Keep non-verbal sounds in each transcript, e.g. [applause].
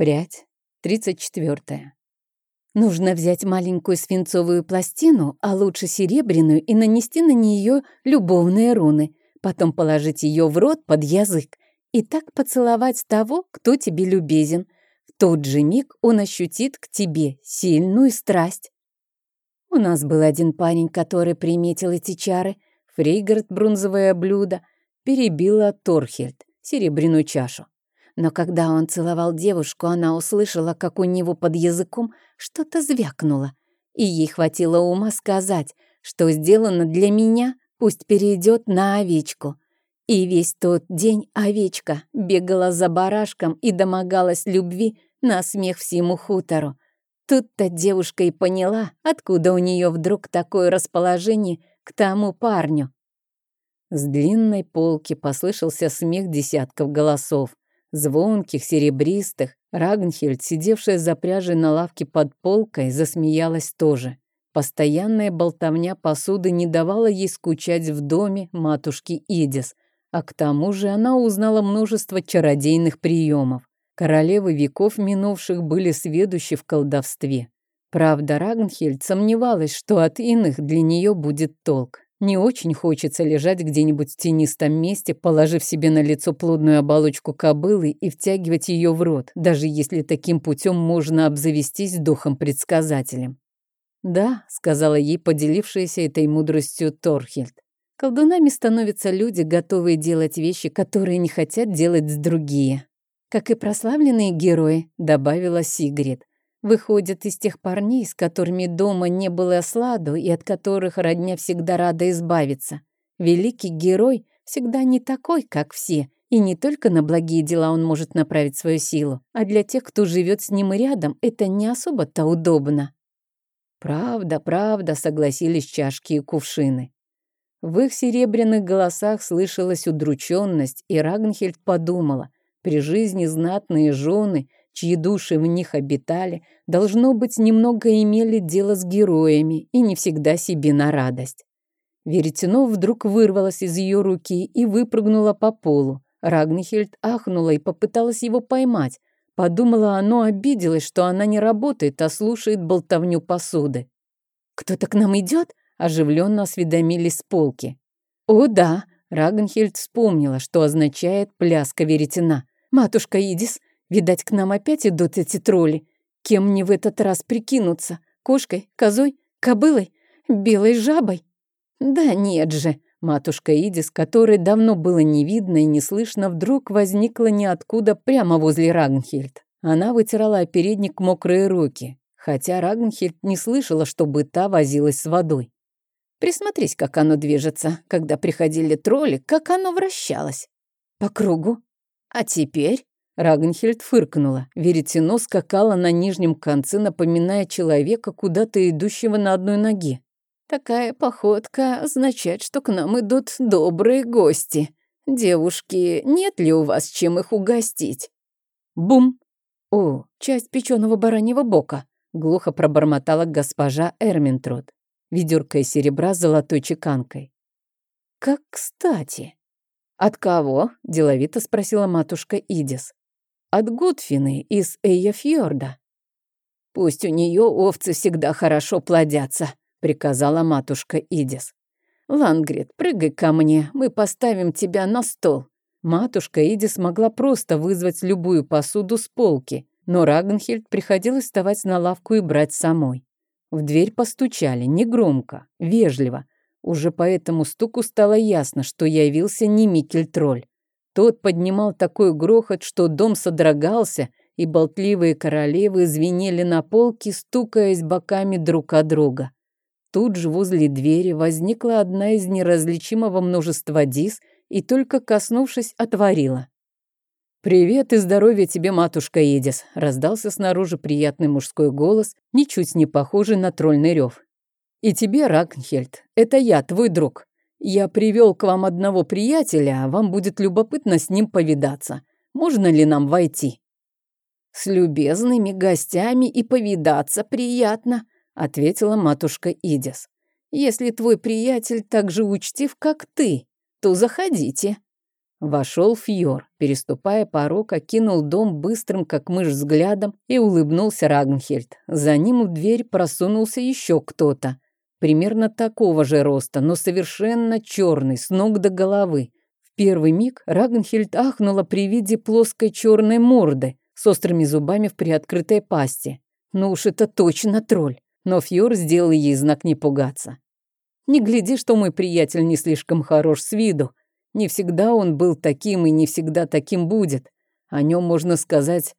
Прядь, тридцать четвертая. Нужно взять маленькую свинцовую пластину, а лучше серебряную, и нанести на нее любовные руны. Потом положить ее в рот под язык и так поцеловать того, кто тебе любезен. В тот же миг он ощутит к тебе сильную страсть. У нас был один парень, который приметил эти чары. Фрейгард бронзовое блюдо перебила Торхельд, серебряную чашу. Но когда он целовал девушку, она услышала, как у него под языком что-то звякнуло. И ей хватило ума сказать, что сделано для меня, пусть перейдет на овечку. И весь тот день овечка бегала за барашком и домогалась любви на смех всему хутору. Тут-то девушка и поняла, откуда у нее вдруг такое расположение к тому парню. С длинной полки послышался смех десятков голосов звонких, серебристых. Рагнхельд, сидевшая за пряжей на лавке под полкой, засмеялась тоже. Постоянная болтовня посуды не давала ей скучать в доме матушки Идис, а к тому же она узнала множество чародейных приемов. Королевы веков минувших были сведущи в колдовстве. Правда, Рагнхельд сомневалась, что от иных для нее будет толк. Не очень хочется лежать где-нибудь в тенистом месте, положив себе на лицо плодную оболочку кобылы и втягивать ее в рот, даже если таким путем можно обзавестись духом-предсказателем. «Да», — сказала ей поделившаяся этой мудростью Торхельд, «колдунами становятся люди, готовые делать вещи, которые не хотят делать другие». «Как и прославленные герои», — добавила Сигрид выходят из тех парней, с которыми дома не было сладу и от которых родня всегда рада избавиться. Великий герой всегда не такой, как все, и не только на благие дела он может направить свою силу, а для тех, кто живет с ним рядом, это не особо-то удобно. Правда, правда, согласились чашки и кувшины. В их серебряных голосах слышалась удрученность, и Рагнхельд подумала, при жизни знатные жены — чьи души в них обитали, должно быть, немного имели дело с героями и не всегда себе на радость. Веретено вдруг вырвалось из ее руки и выпрыгнуло по полу. Рагнихельд ахнула и попыталась его поймать. Подумала, оно обиделось, что она не работает, а слушает болтовню посуды. «Кто-то к нам идет?» – оживленно осведомились с полки. «О, да!» – Рагнхельд вспомнила, что означает пляска веретена. «Матушка Идис, Видать, к нам опять идут эти тролли. Кем мне в этот раз прикинуться? Кошкой, козой, кобылой, белой жабой? Да нет же, матушка Идис, которой давно было не видно и не слышно, вдруг возникла ниоткуда прямо возле Рагнхельд. Она вытирала передник мокрые руки, хотя Рагнхельд не слышала, чтобы та возилась с водой. Присмотрись, как оно движется, когда приходили тролли, как оно вращалось. По кругу. А теперь Рагнхельд фыркнула. Веретено скакало на нижнем конце, напоминая человека, куда-то идущего на одной ноге. «Такая походка означает, что к нам идут добрые гости. Девушки, нет ли у вас чем их угостить?» Бум! «О, часть печеного бараньего бока!» — глухо пробормотала госпожа Эрминтрот, ведерко из серебра с золотой чеканкой. «Как кстати!» «От кого?» — деловито спросила матушка Идис от Гудфины из Эйяфьорда. «Пусть у нее овцы всегда хорошо плодятся», — приказала матушка Идис. «Лангрид, прыгай ко мне, мы поставим тебя на стол». Матушка Идис могла просто вызвать любую посуду с полки, но Рагнхельд приходилось вставать на лавку и брать самой. В дверь постучали, негромко, вежливо. Уже по этому стуку стало ясно, что явился не Микель-тролль. Тот поднимал такой грохот, что дом содрогался, и болтливые королевы звенели на полке, стукаясь боками друг от друга. Тут же возле двери возникла одна из неразличимого множества дис и, только коснувшись, отворила. «Привет и здоровья тебе, матушка Эдис!» — раздался снаружи приятный мужской голос, ничуть не похожий на тролльный рев. «И тебе, Рагнхельд, это я, твой друг. Я привел к вам одного приятеля, а вам будет любопытно с ним повидаться. Можно ли нам войти?» «С любезными гостями и повидаться приятно», — ответила матушка Идис. «Если твой приятель так же учтив, как ты, то заходите». Вошел Фьор, переступая порог, окинул дом быстрым, как мышь, взглядом и улыбнулся Рагнхельд. За ним в дверь просунулся еще кто-то. Примерно такого же роста, но совершенно черный, с ног до головы. В первый миг Рагнхельд ахнула при виде плоской черной морды с острыми зубами в приоткрытой пасти. Ну уж это точно тролль. Но Фьор сделал ей знак не пугаться. Не гляди, что мой приятель не слишком хорош с виду, не всегда он был таким и не всегда таким будет. О нем можно сказать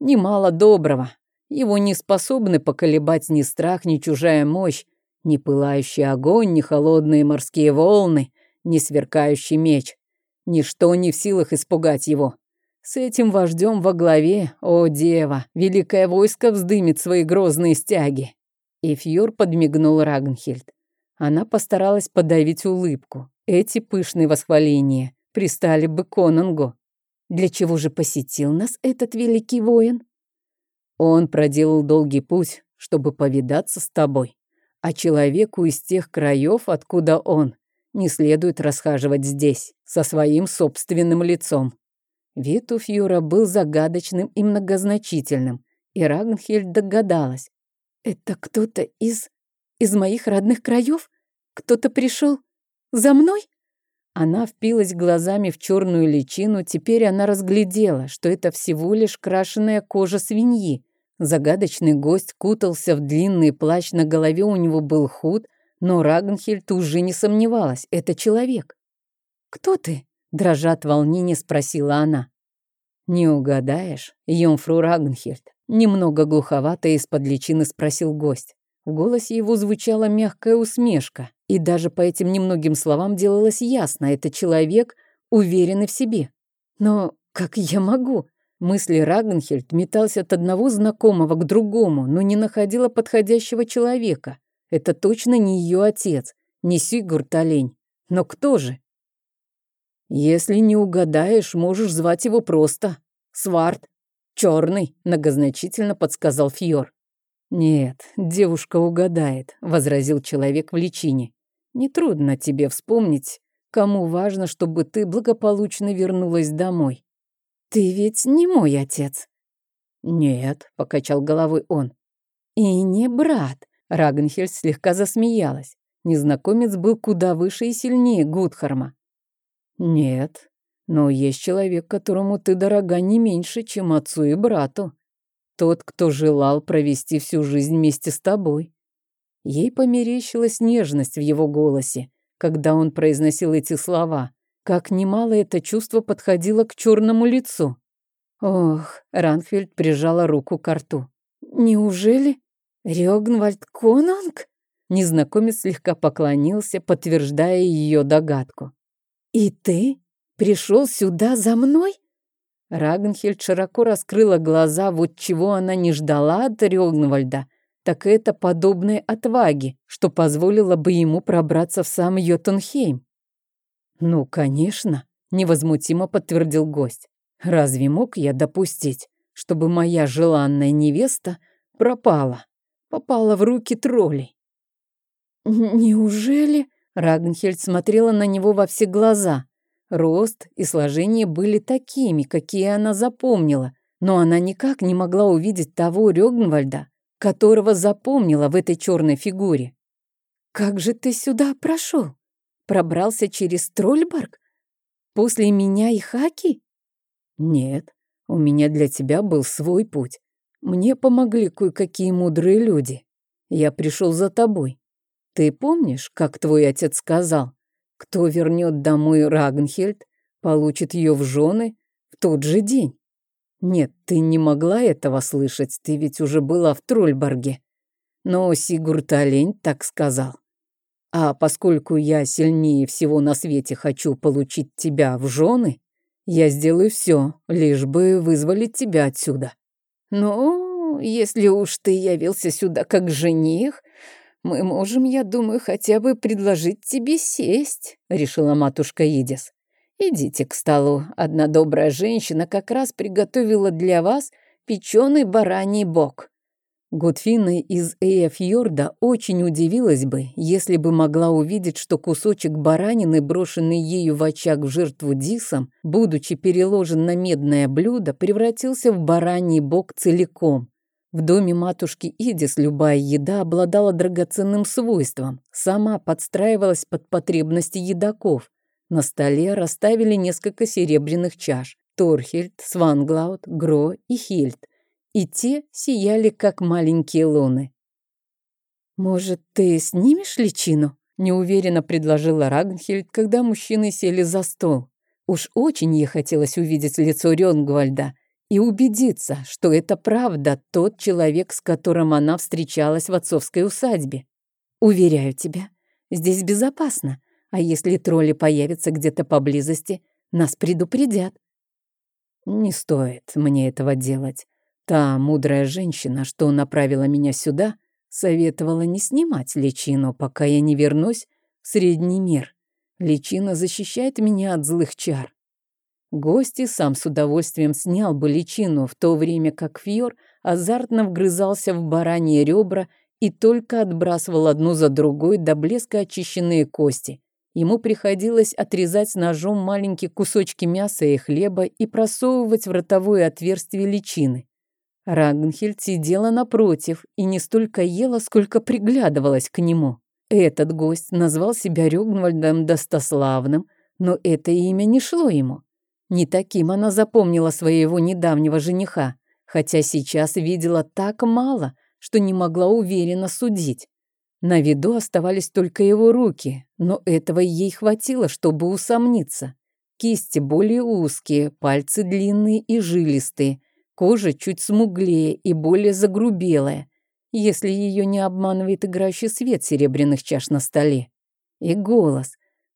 немало доброго. Его не способны поколебать ни страх, ни чужая мощь, ни пылающий огонь, ни холодные морские волны, ни сверкающий меч. Ничто не в силах испугать его. С этим вождем во главе, о дева, великое войско вздымет свои грозные стяги. И Фьор подмигнул Рагнхельд. Она постаралась подавить улыбку. Эти пышные восхваления пристали бы Конунгу. Для чего же посетил нас этот великий воин? Он проделал долгий путь, чтобы повидаться с тобой. А человеку из тех краев, откуда он, не следует расхаживать здесь, со своим собственным лицом. Вид у Фьюра был загадочным и многозначительным, и Рагнхельд догадалась. «Это кто-то из... из моих родных краев? Кто-то пришел за мной?» Она впилась глазами в черную личину, теперь она разглядела, что это всего лишь крашеная кожа свиньи. Загадочный гость кутался в длинный плащ, на голове у него был худ, но Рагнхельд уже не сомневалась, это человек. «Кто ты?» — дрожа от волнения спросила она. «Не угадаешь, Йомфру Рагнхельд?» Немного глуховато из-под личины спросил гость. В голосе его звучала мягкая усмешка, и даже по этим немногим словам делалось ясно, это человек, уверенный в себе. Но как я могу? Мысли Рагнхельд метался от одного знакомого к другому, но не находила подходящего человека. Это точно не ее отец, не Сигурд Олень. Но кто же? Если не угадаешь, можешь звать его просто. Сварт. Черный, многозначительно подсказал Фьор. «Нет, девушка угадает», — возразил человек в личине. «Нетрудно тебе вспомнить, кому важно, чтобы ты благополучно вернулась домой». «Ты ведь не мой отец». «Нет», — покачал головой он. «И не брат», — Рагнхельд слегка засмеялась. Незнакомец был куда выше и сильнее Гудхарма. «Нет, но есть человек, которому ты дорога не меньше, чем отцу и брату. Тот, кто желал провести всю жизнь вместе с тобой. Ей померещилась нежность в его голосе, когда он произносил эти слова. Как немало это чувство подходило к черному лицу. Ох, Ранфельд прижала руку к рту. «Неужели Рёгнвальд Конунг?» Незнакомец слегка поклонился, подтверждая ее догадку. «И ты пришел сюда за мной?» Рагнхельд широко раскрыла глаза, вот чего она не ждала от Рёгнвальда, так это подобной отваги, что позволило бы ему пробраться в сам Йотунхейм. «Ну, конечно», — невозмутимо подтвердил гость. «Разве мог я допустить, чтобы моя желанная невеста пропала, попала в руки троллей?» «Неужели?» — Рагнхельд смотрела на него во все глаза. Рост и сложение были такими, какие она запомнила, но она никак не могла увидеть того Рёгнвальда, которого запомнила в этой черной фигуре. «Как же ты сюда прошел? Пробрался через Трольборг? После меня и Хаки?» «Нет, у меня для тебя был свой путь. Мне помогли кое-какие мудрые люди. Я пришел за тобой. Ты помнишь, как твой отец сказал, кто вернет домой Рагнхельд, получит ее в жены в тот же день. Нет, ты не могла этого слышать, ты ведь уже была в Трольборге. Но Сигурд Олень так сказал. А поскольку я сильнее всего на свете хочу получить тебя в жены, я сделаю все, лишь бы вызволить тебя отсюда. Ну, если уж ты явился сюда как жених, «Мы можем, я думаю, хотя бы предложить тебе сесть», — решила матушка Идис. «Идите к столу. Одна добрая женщина как раз приготовила для вас печеный бараний бок». Гудфина из Эйфьорда очень удивилась бы, если бы могла увидеть, что кусочек баранины, брошенный ею в очаг в жертву Дисом, будучи переложен на медное блюдо, превратился в бараний бок целиком. В доме матушки Идис любая еда обладала драгоценным свойством, сама подстраивалась под потребности едоков. На столе расставили несколько серебряных чаш – Торхельд, Сванглаут, Гро и Хильд – и те сияли, как маленькие луны. «Может, ты снимешь личину?» — неуверенно предложила Рагнхельд, когда мужчины сели за стол. Уж очень ей хотелось увидеть лицо Рёнгвальда и убедиться, что это правда тот человек, с которым она встречалась в отцовской усадьбе. «Уверяю тебя, здесь безопасно, а если тролли появятся где-то поблизости, нас предупредят». «Не стоит мне этого делать. Та мудрая женщина, что направила меня сюда, советовала не снимать личину, пока я не вернусь в средний мир. Личина защищает меня от злых чар. Гости сам с удовольствием снял бы личину, в то время как Фьор азартно вгрызался в бараньи ребра и только отбрасывал одну за другой до блеска очищенные кости. Ему приходилось отрезать ножом маленькие кусочки мяса и хлеба и просовывать в ротовое отверстие личины. Рагнхельд сидела напротив и не столько ела, сколько приглядывалась к нему. Этот гость назвал себя Рюгнвальдом Достославным, но это имя не шло ему. Не таким она запомнила своего недавнего жениха, хотя сейчас видела так мало, что не могла уверенно судить. На виду оставались только его руки, но этого ей хватило, чтобы усомниться. Кисти более узкие, пальцы длинные и жилистые, Кожа чуть смуглее и более загрубелая, если ее не обманывает играющий свет серебряных чаш на столе. И голос,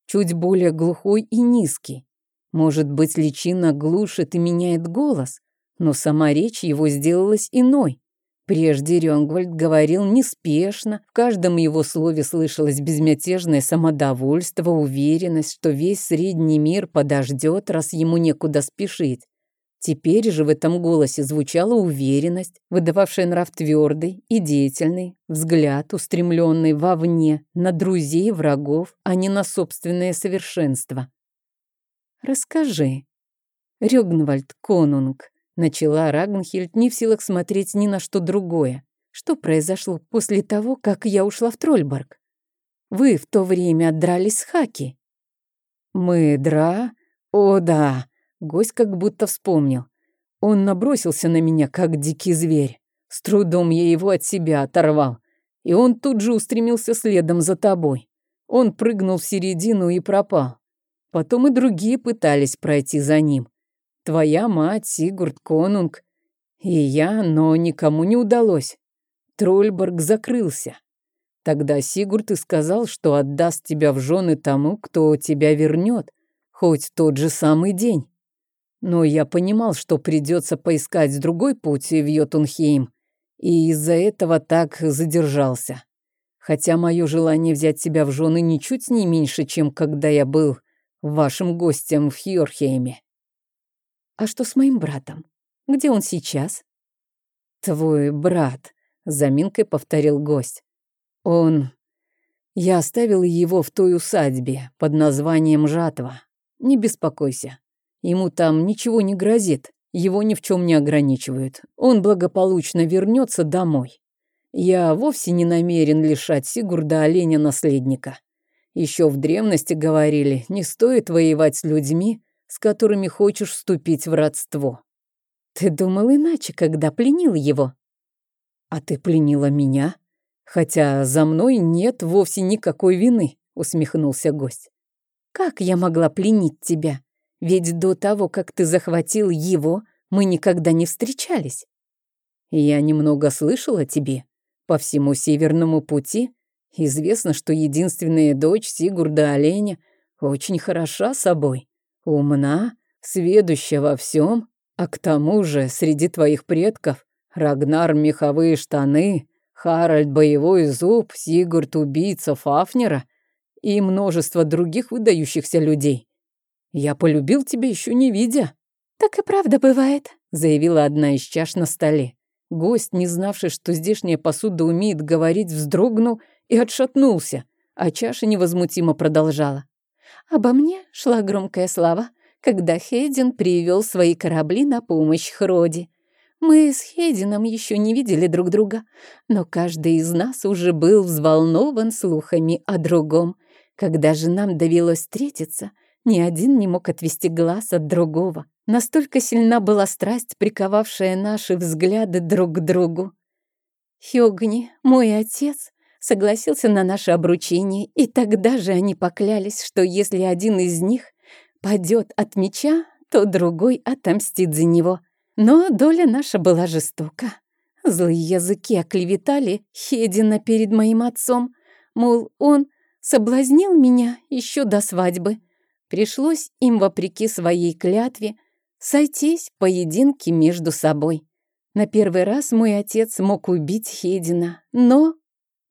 чуть более глухой и низкий. Может быть, личина глушит и меняет голос, но сама речь его сделалась иной. Прежде Рёнгвальд говорил неспешно, в каждом его слове слышалось безмятежное самодовольство, уверенность, что весь средний мир подождет, раз ему некуда спешить. Теперь же в этом голосе звучала уверенность, выдававшая нрав твердый и деятельный, взгляд, устремленный вовне, на друзей, врагов, а не на собственное совершенство. «Расскажи, Рёгнвальд Конунг», — начала Рагнхильд, не в силах смотреть ни на что другое. «Что произошло после того, как я ушла в Трольборг? Вы в то время дрались с Хаки». «Мы дра? О, да!» Гость как будто вспомнил. Он набросился на меня, как дикий зверь. С трудом я его от себя оторвал. И он тут же устремился следом за тобой. Он прыгнул в середину и пропал. Потом и другие пытались пройти за ним. Твоя мать, Сигурд Конунг, и я, но никому не удалось. Трольборг закрылся. Тогда Сигурд и сказал, что отдаст тебя в жены тому, кто тебя вернет, хоть тот же самый день. Но я понимал, что придется поискать другой путь в Йотунхейм, и из-за этого так задержался. Хотя мое желание взять себя в жены ничуть не меньше, чем когда я был вашим гостем в Хьорхейме. А что с моим братом? Где он сейчас? Твой брат, заминкой повторил гость. Он... Я оставил его в той усадьбе под названием Жатва. Не беспокойся. Ему там ничего не грозит, его ни в чем не ограничивают. Он благополучно вернется домой. Я вовсе не намерен лишать Сигурда оленя наследника. Еще в древности говорили, не стоит воевать с людьми, с которыми хочешь вступить в родство. Ты думал иначе, когда пленил его. А ты пленила меня? Хотя за мной нет вовсе никакой вины, усмехнулся гость. Как я могла пленить тебя? Ведь до того, как ты захватил его, мы никогда не встречались. Я немного слышала о тебе. По всему северному пути известно, что единственная дочь Сигурда Оленя очень хороша собой, умна, сведуща во всем, а к тому же среди твоих предков Рагнар меховые штаны, Харальд боевой зуб, Сигурд убийца Фафнера и множество других выдающихся людей. Я полюбил тебя еще не видя». «Так и правда бывает», — заявила одна из чаш на столе. Гость, не знавший, что здешняя посуда умеет говорить, вздрогнул и отшатнулся, а чаша невозмутимо продолжала. Обо мне шла громкая слава, когда Хейден привел свои корабли на помощь Хроди. Мы с Хейденом еще не видели друг друга, но каждый из нас уже был взволнован слухами о другом. Когда же нам довелось встретиться, ни один не мог отвести глаз от другого. Настолько сильна была страсть, приковавшая наши взгляды друг к другу. Хёгни, мой отец, согласился на наше обручение, и тогда же они поклялись, что если один из них падет от меча, то другой отомстит за него. Но доля наша была жестока. Злые языки оклеветали Хедина перед моим отцом, мол, он соблазнил меня еще до свадьбы. Пришлось им, вопреки своей клятве, сойтись в поединке между собой. На первый раз мой отец мог убить Хедина, но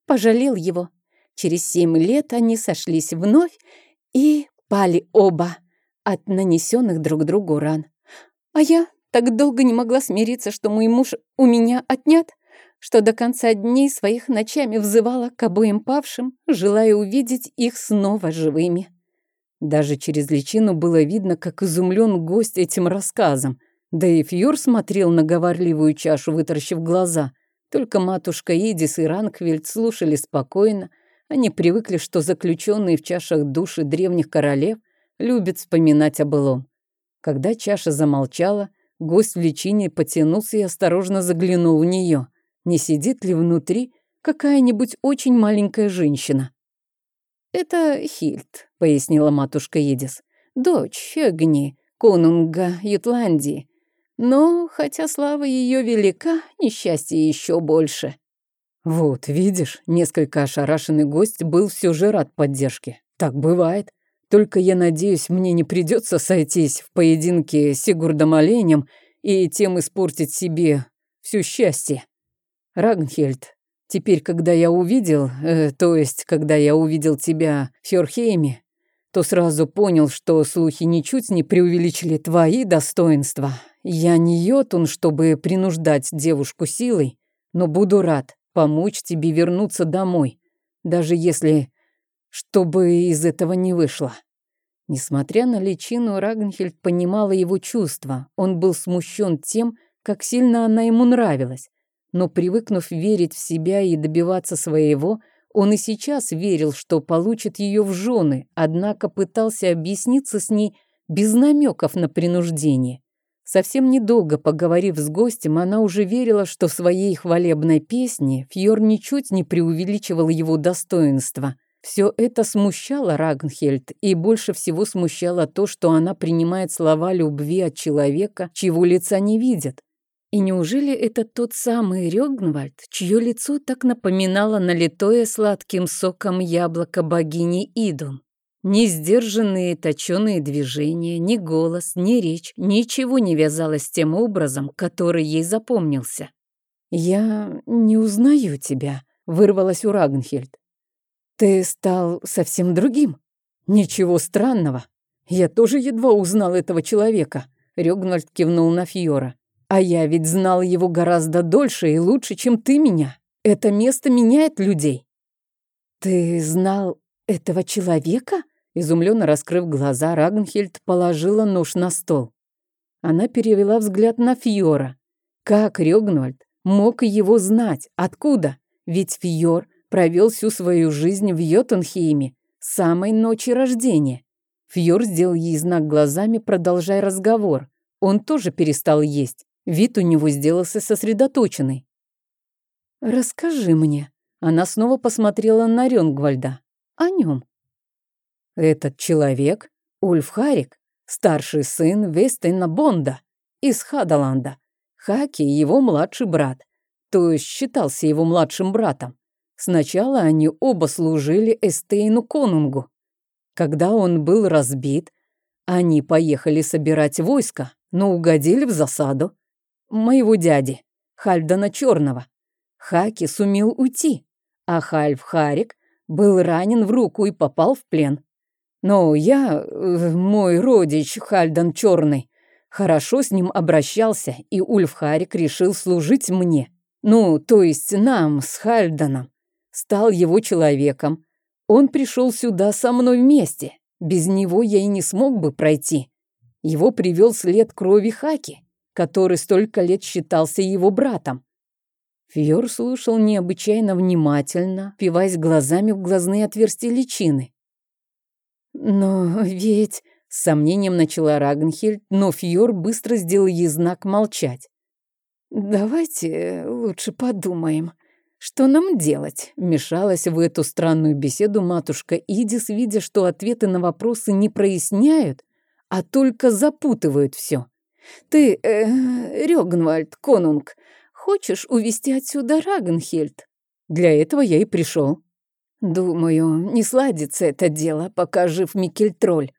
пожалел его. Через семь лет они сошлись вновь и пали оба от нанесенных друг другу ран. А я так долго не могла смириться, что мой муж у меня отнят, что до конца дней своих ночами взывала к обоим павшим, желая увидеть их снова живыми. Даже через личину было видно, как изумлен гость этим рассказом. Да и Фьюр смотрел на говорливую чашу, вытаращив глаза. Только матушка Идис и Ранквельд слушали спокойно. Они привыкли, что заключенные в чашах души древних королев любят вспоминать о былом. Когда чаша замолчала, гость в личине потянулся и осторожно заглянул в нее. Не сидит ли внутри какая-нибудь очень маленькая женщина? «Это Хильд», — пояснила матушка Едис. «Дочь Фегни, конунга Ютландии. Но, хотя слава ее велика, несчастье еще больше». «Вот, видишь, несколько ошарашенный гость был все же рад поддержке. Так бывает. Только я надеюсь, мне не придется сойтись в поединке с Сигурдом Оленем и тем испортить себе все счастье. Рагнхельд, Теперь, когда я увидел, э, то есть, когда я увидел тебя в то сразу понял, что слухи ничуть не преувеличили твои достоинства. Я не йотун, чтобы принуждать девушку силой, но буду рад помочь тебе вернуться домой, даже если чтобы из этого не вышло. Несмотря на личину, Рагнхельд понимала его чувства. Он был смущен тем, как сильно она ему нравилась но привыкнув верить в себя и добиваться своего, он и сейчас верил, что получит ее в жены, однако пытался объясниться с ней без намеков на принуждение. Совсем недолго поговорив с гостем, она уже верила, что в своей хвалебной песне Фьор ничуть не преувеличивал его достоинства. Все это смущало Рагнхельд, и больше всего смущало то, что она принимает слова любви от человека, чьего лица не видит. И неужели это тот самый Рёгнвальд, чье лицо так напоминало налитое сладким соком яблоко богини Идун? Ни сдержанные точеные движения, ни голос, ни речь, ничего не вязалось с тем образом, который ей запомнился. «Я не узнаю тебя», — вырвалась у Рагнхельд. «Ты стал совсем другим. Ничего странного. Я тоже едва узнал этого человека», — Рёгнвальд кивнул на Фьора. А я ведь знал его гораздо дольше и лучше, чем ты меня. Это место меняет людей. Ты знал этого человека? Изумленно раскрыв глаза, Рагнхельд положила нож на стол. Она перевела взгляд на Фьора. Как Рёгнвальд мог его знать? Откуда? Ведь Фьор провел всю свою жизнь в Йотунхейме с самой ночи рождения. Фьор сделал ей знак глазами, продолжая разговор. Он тоже перестал есть. Вид у него сделался сосредоточенный. «Расскажи мне». Она снова посмотрела на Рёнгвальда. «О нем». «Этот человек — Ульф Харик, старший сын Вестейна Бонда из Хадаланда. Хаки — его младший брат, то есть считался его младшим братом. Сначала они оба служили Эстейну Конунгу. Когда он был разбит, они поехали собирать войско, но угодили в засаду моего дяди, Хальдана Черного. Хаки сумел уйти, а Хальф Харик был ранен в руку и попал в плен. Но я, э, мой родич Хальдан Черный, хорошо с ним обращался, и Ульфхарик решил служить мне. Ну, то есть нам с Хальданом. Стал его человеком. Он пришел сюда со мной вместе. Без него я и не смог бы пройти. Его привел след крови Хаки, который столько лет считался его братом. Фьор слушал необычайно внимательно, пиваясь глазами в глазные отверстия личины. «Но ведь...» — с сомнением начала Рагнхельд, но Фьор быстро сделал ей знак молчать. «Давайте лучше подумаем, что нам делать?» Вмешалась в эту странную беседу матушка Идис, видя, что ответы на вопросы не проясняют, а только запутывают все. «Ты, э, Рёгнвальд, конунг, хочешь увести отсюда Рагнхельд?» «Для этого я и пришел». «Думаю, не сладится это дело, пока жив Микельтроль.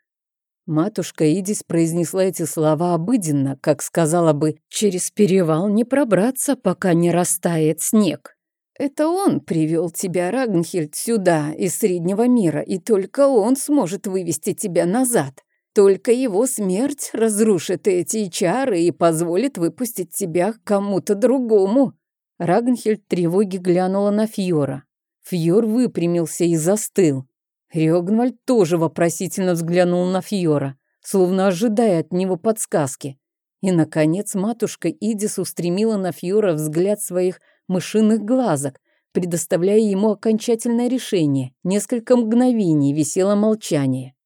Матушка Идис произнесла эти слова обыденно, как сказала бы, через перевал не пробраться, пока не растает снег. Это он привел тебя, Рагнхельд, сюда, из Среднего мира, и только он сможет вывести тебя назад. Только его смерть разрушит эти чары и позволит выпустить тебя кому-то другому. Рагнхельд тревоги глянула на Фьора. Фьор выпрямился и застыл. Рёгнвальд тоже вопросительно взглянул на Фьора, словно ожидая от него подсказки. И, наконец, матушка Идис устремила на Фьора взгляд своих мышиных глазок, предоставляя ему окончательное решение. Несколько мгновений висело молчание.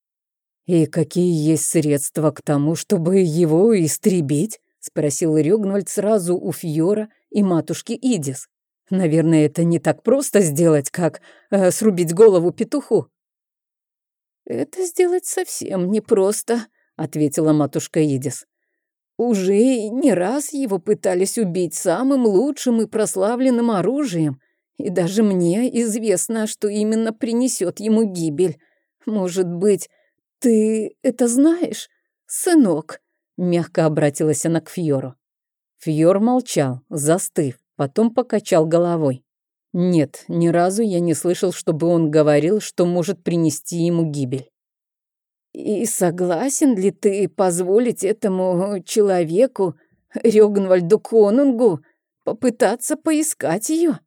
«И какие есть средства к тому, чтобы его истребить?» — спросил Рёгнвальд сразу у Фьора и матушки Идис. «Наверное, это не так просто сделать, как э, срубить голову петуху». «Это сделать совсем непросто», — ответила матушка Идис. «Уже не раз его пытались убить самым лучшим и прославленным оружием, и даже мне известно, что именно принесет ему гибель. Может быть, ты это знаешь, сынок?» Мягко обратилась она к Фьору. Фьор молчал, застыв, потом покачал головой. Нет, ни разу я не слышал, чтобы он говорил, что может принести ему гибель. И согласен ли ты позволить этому человеку, Рёгнвальду Конунгу, попытаться поискать ее?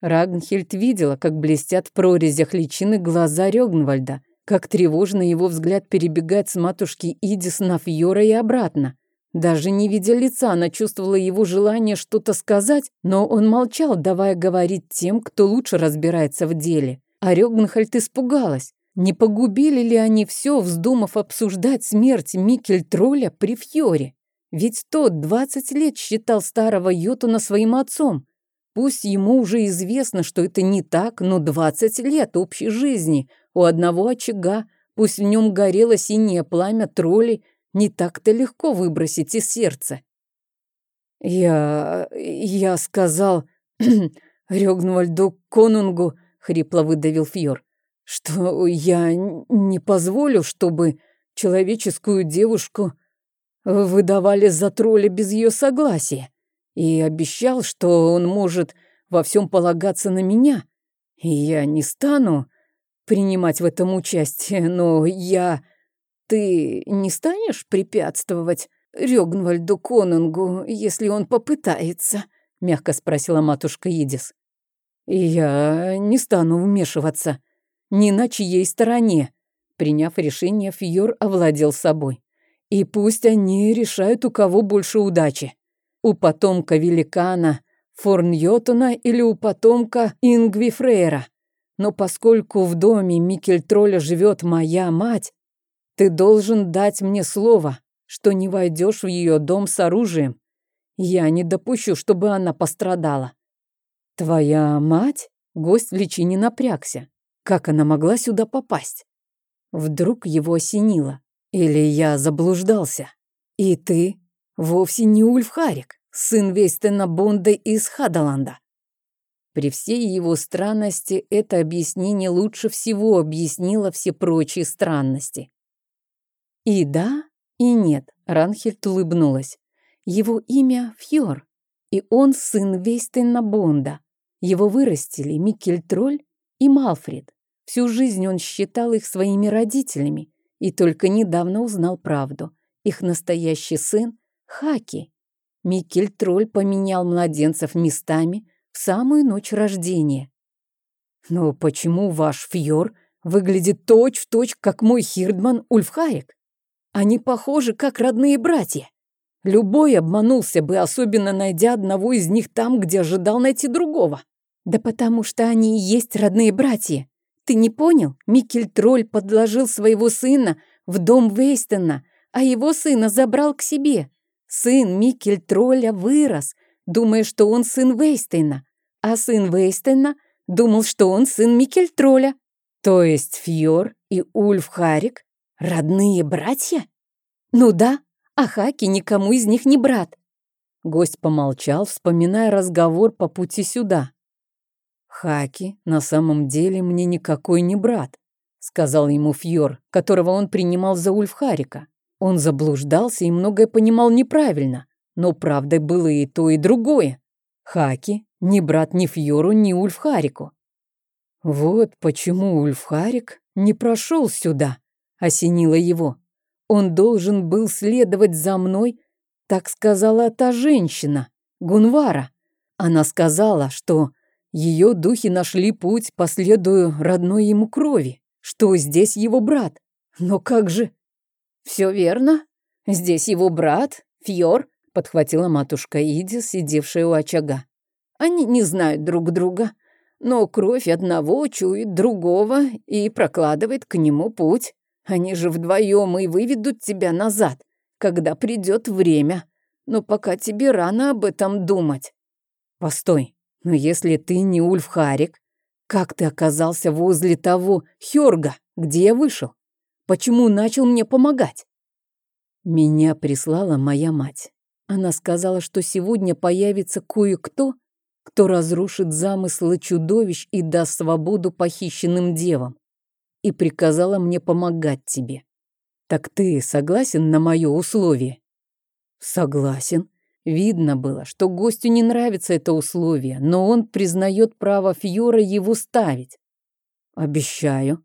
Рагнхельд видела, как блестят в прорезях личины глаза Рёгнвальда, как тревожно его взгляд перебегает с матушки Идис на Фьора и обратно. Даже не видя лица, она чувствовала его желание что-то сказать, но он молчал, давая говорить тем, кто лучше разбирается в деле. А Рёгнхальд испугалась. Не погубили ли они все, вздумав обсуждать смерть Микель-тролля при Фьоре? Ведь тот двадцать лет считал старого Йотуна своим отцом. Пусть ему уже известно, что это не так, но двадцать лет общей жизни у одного очага, пусть в нем горело синее пламя троллей, не так-то легко выбросить из сердца. «Я... я сказал [clears throat] Рёгнвальду Конунгу», — хрипло выдавил Фьор, «что я не позволю, чтобы человеческую девушку выдавали за тролля без ее согласия, и обещал, что он может во всем полагаться на меня, и я не стану принимать в этом участие, но я...» Ты не станешь препятствовать Рёгнвальду Конунгу, если он попытается?» — мягко спросила матушка Идис. «Я не стану вмешиваться. Ни на чьей стороне». Приняв решение, Фьор овладел собой. «И пусть они решают, у кого больше удачи. У потомка великана Форньотона или у потомка Ингви Фрейра. Но поскольку в доме Микель-тролля живет моя мать, ты должен дать мне слово, что не войдешь в ее дом с оружием. Я не допущу, чтобы она пострадала. Твоя мать? Гость в личине напрягся. Как она могла сюда попасть? Вдруг его осенило. Или я заблуждался? И ты вовсе не Ульфхарик, сын Вестена Бонда из Хадаланда. При всей его странности это объяснение лучше всего объяснило все прочие странности. И да, и нет, Ранхельд улыбнулась. Его имя Фьор, и он сын Вейстена Бонда. Его вырастили Микель Тролль и Малфред. Всю жизнь он считал их своими родителями и только недавно узнал правду. их настоящий сын — Хаки. Микель-тролль поменял младенцев местами в самую ночь рождения. Но почему ваш Фьор выглядит точь-в-точь, точь, как мой Хирдман Ульфхаек? Они похожи, как родные братья. Любой обманулся бы, особенно найдя одного из них там, где ожидал найти другого. Да потому что они и есть родные братья. Ты не понял? Микель-тролль подложил своего сына в дом Вейстона, а его сына забрал к себе. Сын Микель-тролля вырос, думая, что он сын Вейстейна, а сын Вейстейна думал, что он сын Микель-тролля. То есть Фьор и Ульф Харик — родные братья? Ну да, а Хаки никому из них не брат. Гость помолчал, вспоминая разговор по пути сюда. «Хаки на самом деле мне никакой не брат», — сказал ему Фьор, которого он принимал за Ульфхарика. Он заблуждался и многое понимал неправильно, но правдой было и то, и другое. Хаки ни брат ни Фьору, ни Ульфхарику. Вот почему Ульфхарик не прошел сюда, осенило его. Он должен был следовать за мной, так сказала та женщина, Гунвара. Она сказала, что ее духи нашли путь, последуя родной ему крови, что здесь его брат. Но как же... Все верно. Здесь его брат, Фьор, подхватила матушка Иди, сидевшая у очага. Они не знают друг друга, но кровь одного чует другого и прокладывает к нему путь. Они же вдвоем и выведут тебя назад, когда придет время. Но пока тебе рано об этом думать. Постой, но если ты не Ульф Харик, как ты оказался возле того Хёрга, где я вышел? Почему начал мне помогать? Меня прислала моя мать. Она сказала, что сегодня появится кое-кто, кто разрушит замыслы чудовищ и даст свободу похищенным девам, и приказала мне помогать тебе. Так ты согласен на мое условие? Согласен, Видно было, что гостю не нравится это условие, но он признает право Фьора его ставить. Обещаю.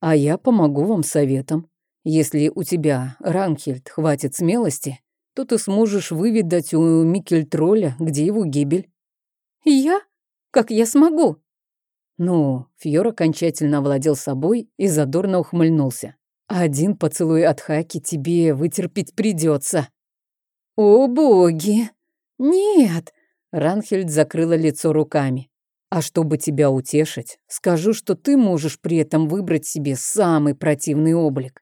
А я помогу вам советом. Если у тебя, Ранхельд, хватит смелости, то ты сможешь выведать у Микельтроля, где его гибель. Я? Как я смогу? Ну, Фьор окончательно овладел собой и задорно ухмыльнулся. Один поцелуй от Хаки тебе вытерпеть придется. «О, боги! Нет!» Ранхельд закрыла лицо руками. «А чтобы тебя утешить, скажу, что ты можешь при этом выбрать себе самый противный облик.